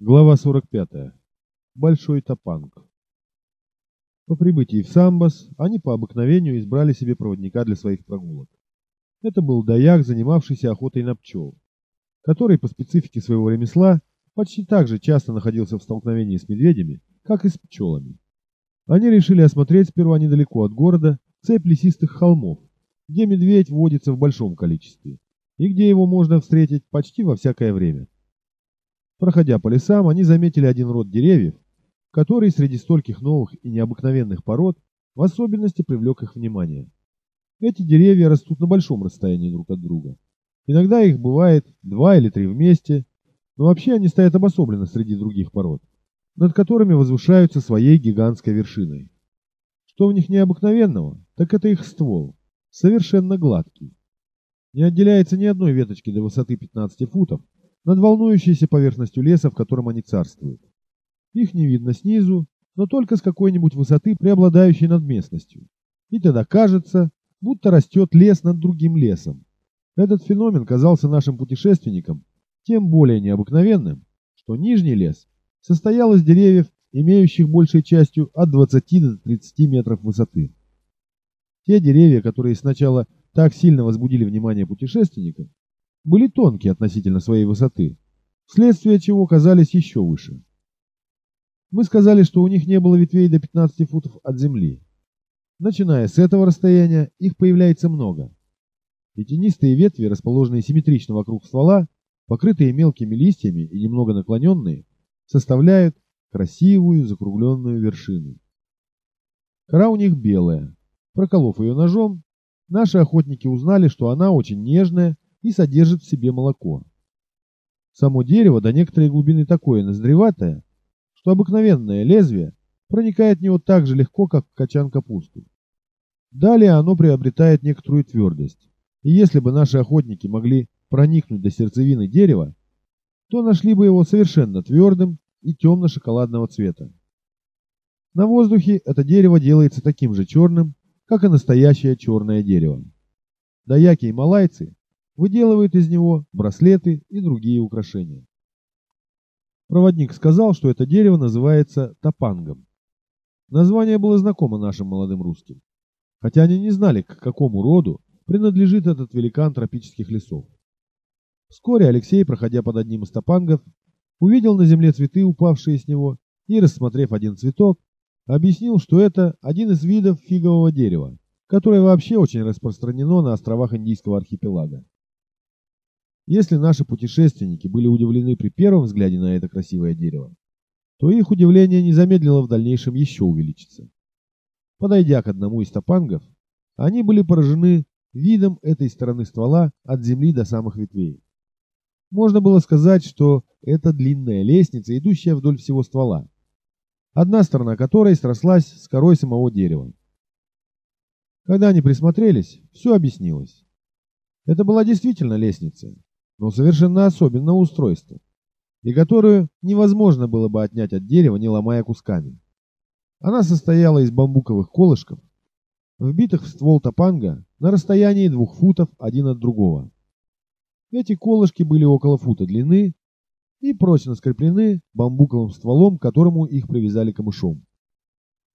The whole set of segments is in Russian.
Глава 45. Большой топанг. По прибытии в Самбас они по обыкновению избрали себе проводника для своих прогулок. Это был даяк, занимавшийся охотой на пчел, который по специфике своего ремесла почти так же часто находился в столкновении с медведями, как и с пчелами. Они решили осмотреть сперва недалеко от города цепь лесистых холмов, где медведь водится в большом количестве, и где его можно встретить почти во всякое время. Проходя по лесам, они заметили один род деревьев, который среди стольких новых и необыкновенных пород в особенности привлек их внимание. Эти деревья растут на большом расстоянии друг от друга. Иногда их бывает два или три вместе, но вообще они стоят обособленно среди других пород, над которыми возвышаются своей гигантской вершиной. Что в них необыкновенного, так это их ствол, совершенно гладкий. Не отделяется ни одной веточки до высоты 15 футов, над волнующейся поверхностью леса, в котором они царствуют. Их не видно снизу, но только с какой-нибудь высоты, преобладающей над местностью. И тогда кажется, будто растет лес над другим лесом. Этот феномен казался нашим путешественникам тем более необыкновенным, что нижний лес состоял из деревьев, имеющих большей частью от 20 до 30 метров высоты. Те деревья, которые сначала так сильно возбудили внимание путешественников, были тонкие относительно своей высоты, вследствие чего казались еще выше. Мы сказали, что у них не было ветвей до 15 футов от земли. Начиная с этого расстояния, их появляется много. И тенистые ветви, расположенные симметрично вокруг ствола, покрытые мелкими листьями и немного наклоненные, составляют красивую закругленную вершину. Кора у них белая. Проколов ее ножом, наши охотники узнали, что она очень нежная и содержит в себе молоко. Само дерево до некоторой глубины такое ноздреватое, что обыкновенное лезвие проникает в него так же легко, как в качан капусты. Далее оно приобретает некоторую твердость, и если бы наши охотники могли проникнуть до сердцевины дерева, то нашли бы его совершенно твердым и темно-шоколадного цвета. На воздухе это дерево делается таким же черным, как и настоящее черное дерево. Даяки и малайцы выделывает из него браслеты и другие украшения. Проводник сказал, что это дерево называется топангом. Название было знакомо нашим молодым русским, хотя они не знали, к какому роду принадлежит этот великан тропических лесов. Вскоре Алексей, проходя под одним из топангов, увидел на земле цветы, упавшие с него, и, рассмотрев один цветок, объяснил, что это один из видов фигового дерева, которое вообще очень распространено на островах Индийского архипелага. Если наши путешественники были удивлены при первом взгляде на это красивое дерево, то их удивление не замедлило в дальнейшем еще увеличиться. Подойдя к одному из топангов, они были поражены видом этой стороны ствола от земли до самых ветвей. Можно было сказать, что это длинная лестница, идущая вдоль всего ствола, одна сторона которой срослась с корой самого дерева. Когда они присмотрелись, все объяснилось. Это была действительно лестница, но совершенно особенного устройства, и которую невозможно было бы отнять от дерева, не ломая кусками. Она состояла из бамбуковых колышков, вбитых в ствол топанга на расстоянии двух футов один от другого. Эти колышки были около фута длины и прочно скреплены бамбуковым стволом, к которому их привязали камышом.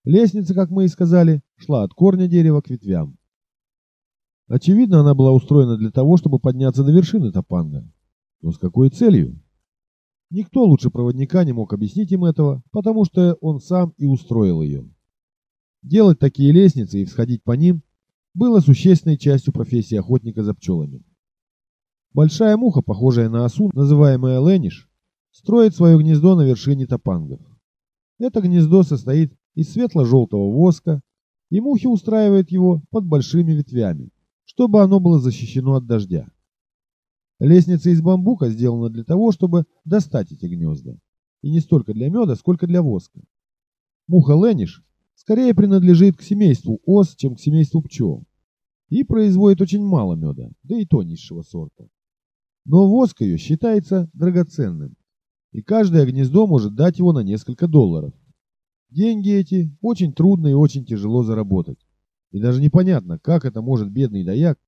Лестница, как мы и сказали, шла от корня дерева к ветвям. Очевидно, она была устроена для того, чтобы подняться до вершины Топанга. Но с какой целью? Никто лучше проводника не мог объяснить им этого, потому что он сам и устроил ее. Делать такие лестницы и всходить по ним было существенной частью профессии охотника за пчелами. Большая муха, похожая на осу, называемая лениш, строит свое гнездо на вершине топангов. Это гнездо состоит из светло-желтого воска, и мухи устраивают его под большими ветвями, чтобы оно было защищено от дождя. Лестница из бамбука сделана для того, чтобы достать эти гнезда. И не столько для меда, сколько для воска. Муха лениш скорее принадлежит к семейству ос, чем к семейству пчел. И производит очень мало меда, да и то низшего сорта. Но воск ее считается драгоценным. И каждое гнездо может дать его на несколько долларов. Деньги эти очень трудно и очень тяжело заработать. И даже непонятно, как это может бедный даяк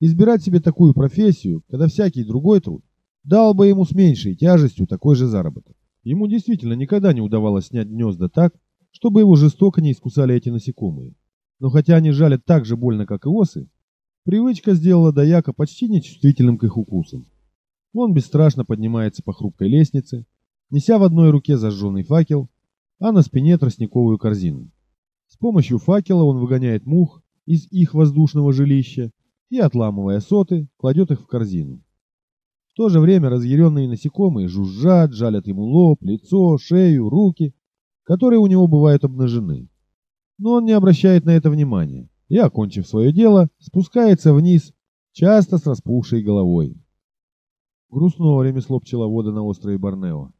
избирать себе такую профессию, когда всякий другой труд дал бы ему с меньшей тяжестью такой же заработок. Ему действительно никогда не удавалось снять гнезда так, чтобы его жестоко не искусали эти насекомые. Но хотя они жалят так же больно, как и осы, привычка сделала Даяка почти нечувствительным к их укусам. Он бесстрашно поднимается по хрупкой лестнице, неся в одной руке зажженный факел, а на спине тростниковую корзину. С помощью факела он выгоняет мух из их воздушного жилища и, отламывая соты, кладет их в корзину. В то же время разъяренные насекомые жужжат, жалят ему лоб, лицо, шею, руки, которые у него бывают обнажены. Но он не обращает на это внимания и, окончив свое дело, спускается вниз, часто с распухшей головой. Грустно ремесло пчеловода на острове Борнео.